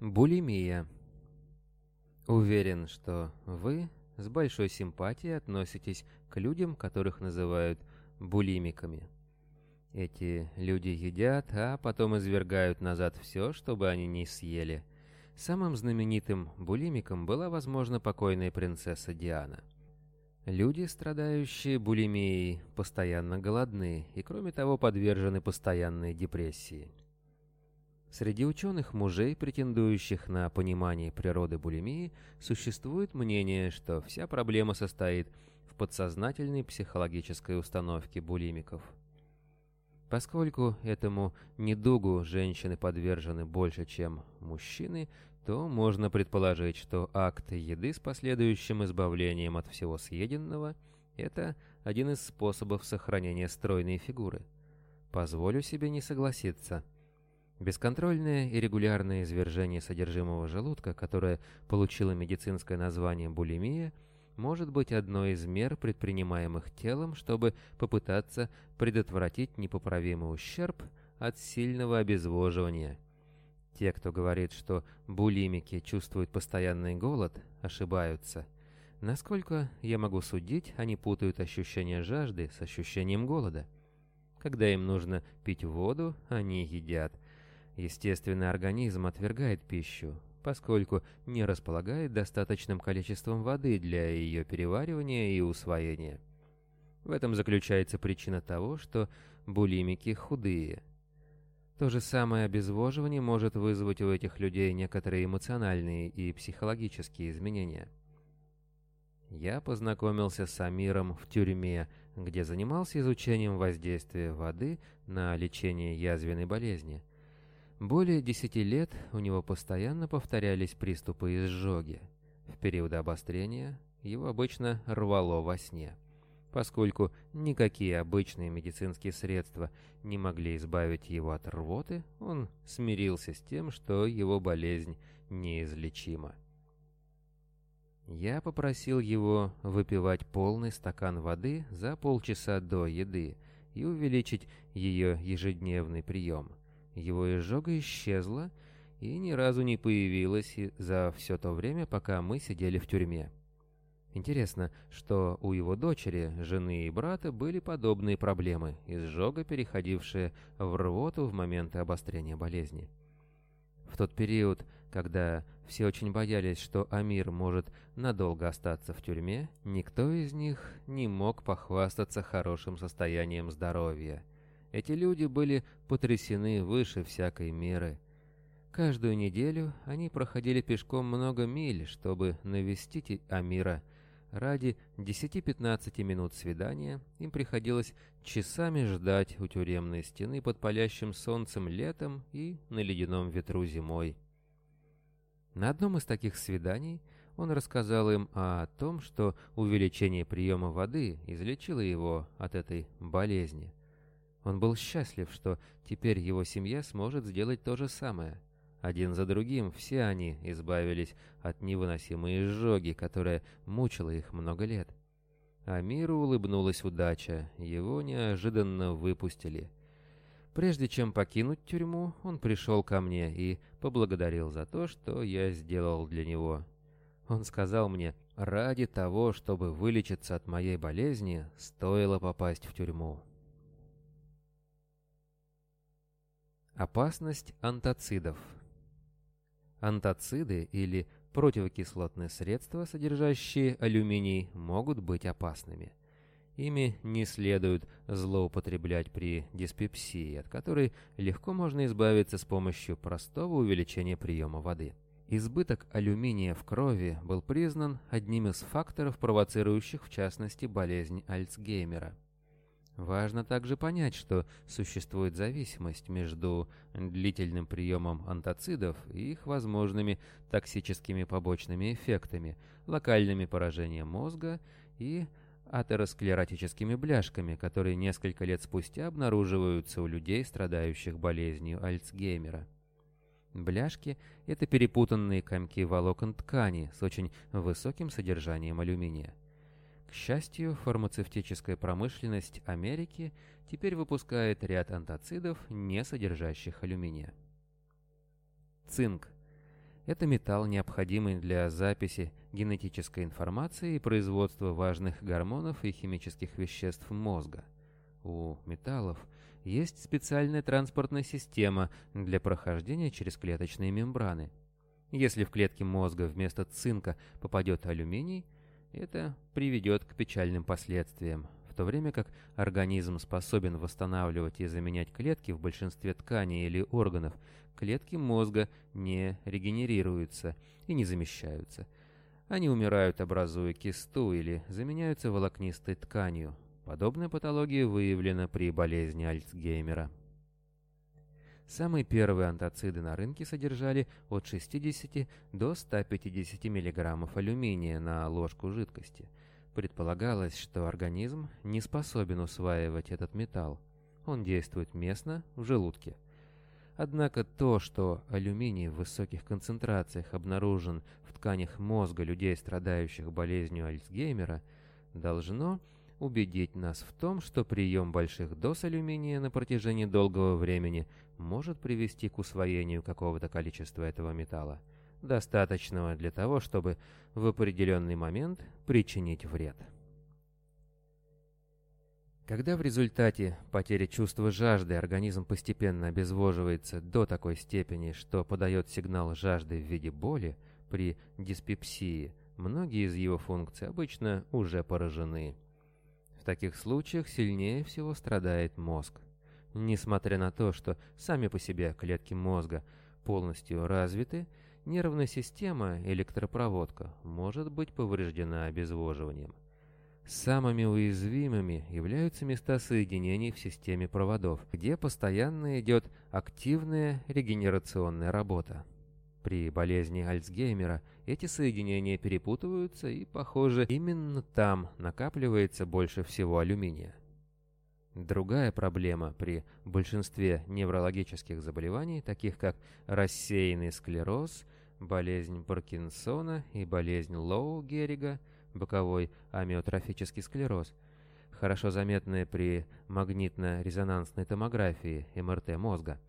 Булимия. Уверен, что вы с большой симпатией относитесь к людям, которых называют булимиками. Эти люди едят, а потом извергают назад все, чтобы они не съели. Самым знаменитым булимиком была, возможно, покойная принцесса Диана. Люди, страдающие булимией, постоянно голодны и, кроме того, подвержены постоянной депрессии. Среди ученых мужей, претендующих на понимание природы булимии, существует мнение, что вся проблема состоит в подсознательной психологической установке булимиков. Поскольку этому недугу женщины подвержены больше, чем мужчины, то можно предположить, что акт еды с последующим избавлением от всего съеденного – это один из способов сохранения стройной фигуры. Позволю себе не согласиться – Бесконтрольное и регулярное извержение содержимого желудка, которое получило медицинское название булимия, может быть одной из мер, предпринимаемых телом, чтобы попытаться предотвратить непоправимый ущерб от сильного обезвоживания. Те, кто говорит, что булимики чувствуют постоянный голод, ошибаются. Насколько я могу судить, они путают ощущение жажды с ощущением голода. Когда им нужно пить воду, они едят – Естественный организм отвергает пищу, поскольку не располагает достаточным количеством воды для ее переваривания и усвоения. В этом заключается причина того, что булимики худые. То же самое обезвоживание может вызвать у этих людей некоторые эмоциональные и психологические изменения. Я познакомился с Амиром в тюрьме, где занимался изучением воздействия воды на лечение язвенной болезни. Более десяти лет у него постоянно повторялись приступы изжоги. В периоды обострения его обычно рвало во сне. Поскольку никакие обычные медицинские средства не могли избавить его от рвоты, он смирился с тем, что его болезнь неизлечима. Я попросил его выпивать полный стакан воды за полчаса до еды и увеличить ее ежедневный прием. Его изжога исчезла и ни разу не появилась за все то время, пока мы сидели в тюрьме. Интересно, что у его дочери, жены и брата были подобные проблемы, изжога, переходившая в рвоту в моменты обострения болезни. В тот период, когда все очень боялись, что Амир может надолго остаться в тюрьме, никто из них не мог похвастаться хорошим состоянием здоровья – эти люди были потрясены выше всякой меры. Каждую неделю они проходили пешком много миль, чтобы навестить Амира. Ради 10-15 минут свидания им приходилось часами ждать у тюремной стены под палящим солнцем летом и на ледяном ветру зимой. На одном из таких свиданий он рассказал им о том, что увеличение приема воды излечило его от этой болезни. Он был счастлив, что теперь его семья сможет сделать то же самое. Один за другим все они избавились от невыносимой изжоги, которая мучила их много лет. А миру улыбнулась удача, его неожиданно выпустили. Прежде чем покинуть тюрьму, он пришел ко мне и поблагодарил за то, что я сделал для него. Он сказал мне, ради того, чтобы вылечиться от моей болезни, стоило попасть в тюрьму. Опасность антацидов. Антациды или противокислотные средства, содержащие алюминий, могут быть опасными. Ими не следует злоупотреблять при диспепсии, от которой легко можно избавиться с помощью простого увеличения приема воды. Избыток алюминия в крови был признан одним из факторов, провоцирующих в частности болезнь Альцгеймера. Важно также понять, что существует зависимость между длительным приемом антацидов и их возможными токсическими побочными эффектами, локальными поражением мозга и атеросклеротическими бляшками, которые несколько лет спустя обнаруживаются у людей, страдающих болезнью Альцгеймера. Бляшки – это перепутанные комки волокон ткани с очень высоким содержанием алюминия. К счастью, фармацевтическая промышленность Америки теперь выпускает ряд антацидов, не содержащих алюминия. Цинк. Это металл, необходимый для записи генетической информации и производства важных гормонов и химических веществ мозга. У металлов есть специальная транспортная система для прохождения через клеточные мембраны. Если в клетке мозга вместо цинка попадет алюминий, это приведет к печальным последствиям, в то время как организм способен восстанавливать и заменять клетки в большинстве тканей или органов, клетки мозга не регенерируются и не замещаются. Они умирают, образуя кисту или заменяются волокнистой тканью. Подобная патология выявлена при болезни Альцгеймера. Самые первые антоциды на рынке содержали от 60 до 150 мг алюминия на ложку жидкости. Предполагалось, что организм не способен усваивать этот металл. Он действует местно, в желудке. Однако то, что алюминий в высоких концентрациях обнаружен в тканях мозга людей, страдающих болезнью Альцгеймера, должно убедить нас в том, что прием больших доз алюминия на протяжении долгого времени может привести к усвоению какого-то количества этого металла, достаточного для того, чтобы в определенный момент причинить вред. Когда в результате потери чувства жажды организм постепенно обезвоживается до такой степени, что подает сигнал жажды в виде боли при диспепсии, многие из его функций обычно уже поражены. Таких случаях сильнее всего страдает мозг. Несмотря на то, что сами по себе клетки мозга полностью развиты, нервная система, электропроводка, может быть повреждена обезвоживанием. Самыми уязвимыми являются места соединений в системе проводов, где постоянно идет активная регенерационная работа. При болезни Альцгеймера эти соединения перепутываются и, похоже, именно там накапливается больше всего алюминия. Другая проблема при большинстве неврологических заболеваний, таких как рассеянный склероз, болезнь Паркинсона и болезнь Лоу-Геррига, боковой амиотрофический склероз, хорошо заметная при магнитно-резонансной томографии МРТ мозга.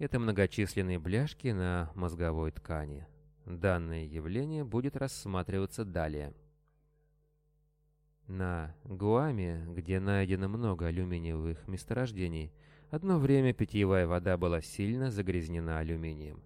Это многочисленные бляшки на мозговой ткани. Данное явление будет рассматриваться далее. На Гуаме, где найдено много алюминиевых месторождений, одно время питьевая вода была сильно загрязнена алюминием.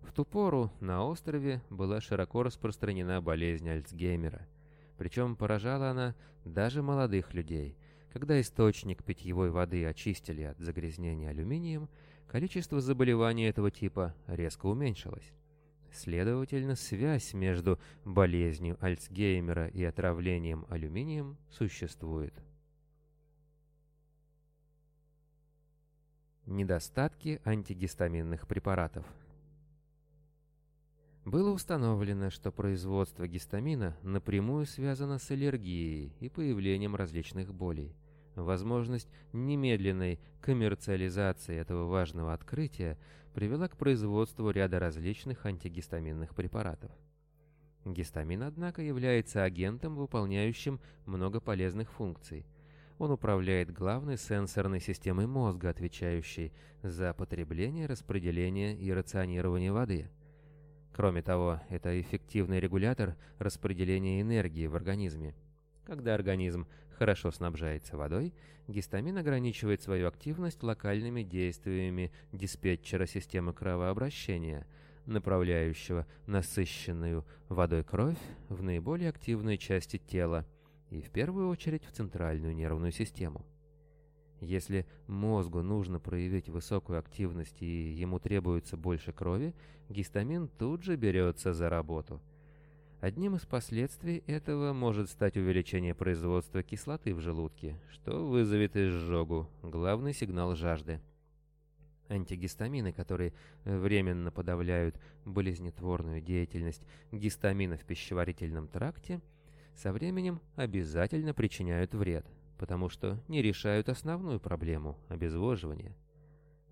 В ту пору на острове была широко распространена болезнь Альцгеймера, причем поражала она даже молодых людей. Когда источник питьевой воды очистили от загрязнения алюминием, количество заболеваний этого типа резко уменьшилось. Следовательно, связь между болезнью Альцгеймера и отравлением алюминием существует. Недостатки антигистаминных препаратов Было установлено, что производство гистамина напрямую связано с аллергией и появлением различных болей. Возможность немедленной коммерциализации этого важного открытия привела к производству ряда различных антигистаминных препаратов. Гистамин, однако, является агентом, выполняющим много полезных функций. Он управляет главной сенсорной системой мозга, отвечающей за потребление, распределение и рационирование воды. Кроме того, это эффективный регулятор распределения энергии в организме. Когда организм хорошо снабжается водой, гистамин ограничивает свою активность локальными действиями диспетчера системы кровообращения, направляющего насыщенную водой кровь в наиболее активные части тела и в первую очередь в центральную нервную систему. Если мозгу нужно проявить высокую активность и ему требуется больше крови, гистамин тут же берется за работу – Одним из последствий этого может стать увеличение производства кислоты в желудке, что вызовет изжогу, главный сигнал жажды. Антигистамины, которые временно подавляют болезнетворную деятельность гистамина в пищеварительном тракте, со временем обязательно причиняют вред, потому что не решают основную проблему – обезвоживания.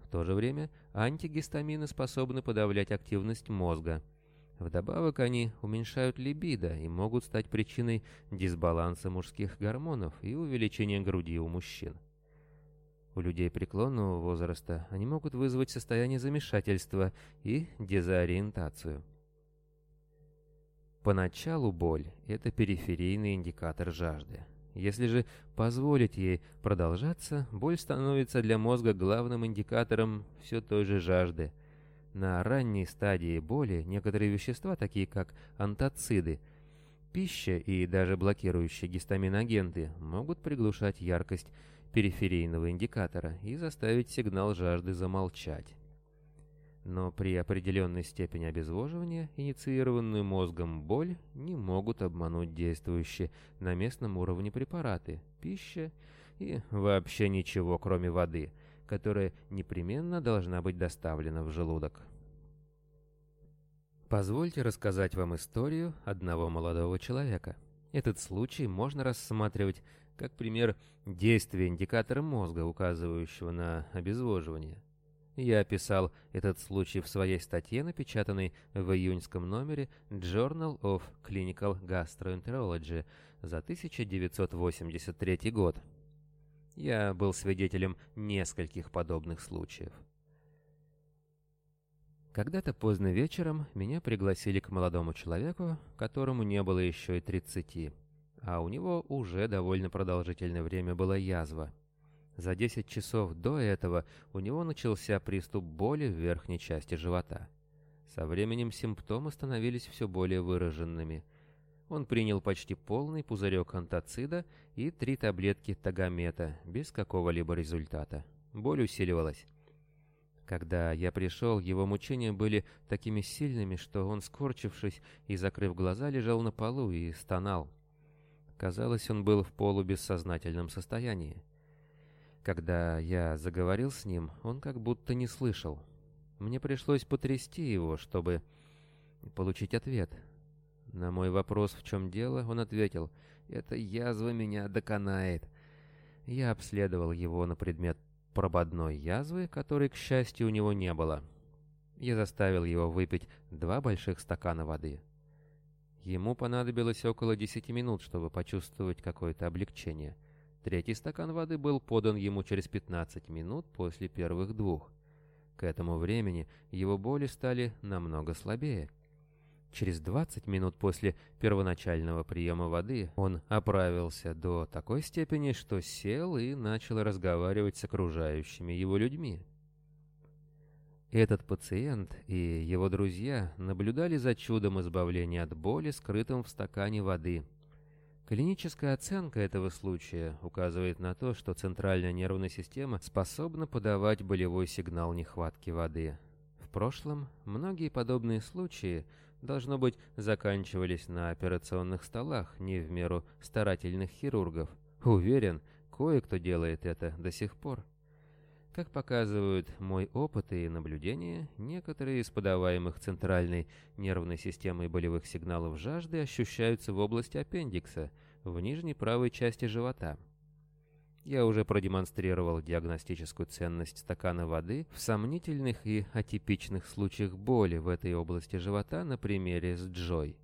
В то же время антигистамины способны подавлять активность мозга – Вдобавок они уменьшают либидо и могут стать причиной дисбаланса мужских гормонов и увеличения груди у мужчин. У людей преклонного возраста они могут вызвать состояние замешательства и дезориентацию. Поначалу боль – это периферийный индикатор жажды. Если же позволить ей продолжаться, боль становится для мозга главным индикатором все той же жажды. На ранней стадии боли некоторые вещества, такие как антоциды, пища и даже блокирующие гистаминогенты, могут приглушать яркость периферийного индикатора и заставить сигнал жажды замолчать. Но при определенной степени обезвоживания инициированную мозгом боль не могут обмануть действующие на местном уровне препараты, пища и вообще ничего, кроме воды, которая непременно должна быть доставлена в желудок. Позвольте рассказать вам историю одного молодого человека. Этот случай можно рассматривать как пример действия индикатора мозга, указывающего на обезвоживание. Я описал этот случай в своей статье, напечатанной в июньском номере Journal of Clinical Gastroenterology за 1983 год. Я был свидетелем нескольких подобных случаев. Когда-то поздно вечером меня пригласили к молодому человеку, которому не было еще и 30, а у него уже довольно продолжительное время была язва. За 10 часов до этого у него начался приступ боли в верхней части живота. Со временем симптомы становились все более выраженными. Он принял почти полный пузырек антоцида и три таблетки тагомета, без какого-либо результата. Боль усиливалась. Когда я пришел, его мучения были такими сильными, что он, скорчившись и закрыв глаза, лежал на полу и стонал. Казалось, он был в полубессознательном состоянии. Когда я заговорил с ним, он как будто не слышал. Мне пришлось потрясти его, чтобы получить ответ. На мой вопрос, в чем дело, он ответил, «Это язва меня доконает». Я обследовал его на предмет прободной язвы, которой, к счастью, у него не было. Я заставил его выпить два больших стакана воды. Ему понадобилось около десяти минут, чтобы почувствовать какое-то облегчение — Третий стакан воды был подан ему через 15 минут после первых двух. К этому времени его боли стали намного слабее. Через 20 минут после первоначального приема воды он оправился до такой степени, что сел и начал разговаривать с окружающими его людьми. Этот пациент и его друзья наблюдали за чудом избавления от боли, скрытым в стакане воды – Клиническая оценка этого случая указывает на то, что центральная нервная система способна подавать болевой сигнал нехватки воды. В прошлом многие подобные случаи, должно быть, заканчивались на операционных столах не в меру старательных хирургов. Уверен, кое-кто делает это до сих пор. Как показывают мой опыт и наблюдения, некоторые из подаваемых центральной нервной системой болевых сигналов жажды ощущаются в области аппендикса, в нижней правой части живота. Я уже продемонстрировал диагностическую ценность стакана воды в сомнительных и атипичных случаях боли в этой области живота на примере с Джой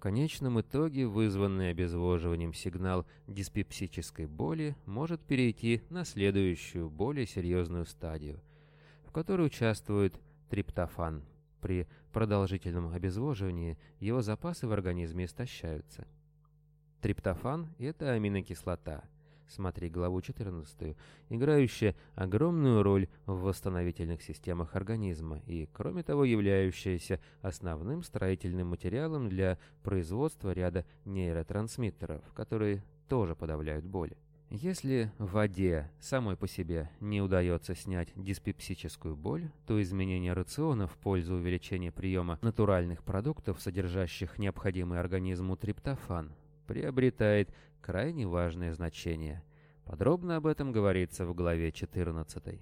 конечном итоге вызванный обезвоживанием сигнал диспепсической боли может перейти на следующую, более серьезную стадию, в которой участвует триптофан. При продолжительном обезвоживании его запасы в организме истощаются. Триптофан – это аминокислота – смотри главу 14, играющая огромную роль в восстановительных системах организма и, кроме того, являющаяся основным строительным материалом для производства ряда нейротрансмиттеров, которые тоже подавляют боли. Если в воде самой по себе не удается снять диспепсическую боль, то изменение рациона в пользу увеличения приема натуральных продуктов, содержащих необходимый организму триптофан, приобретает крайне важное значение. Подробно об этом говорится в главе 14.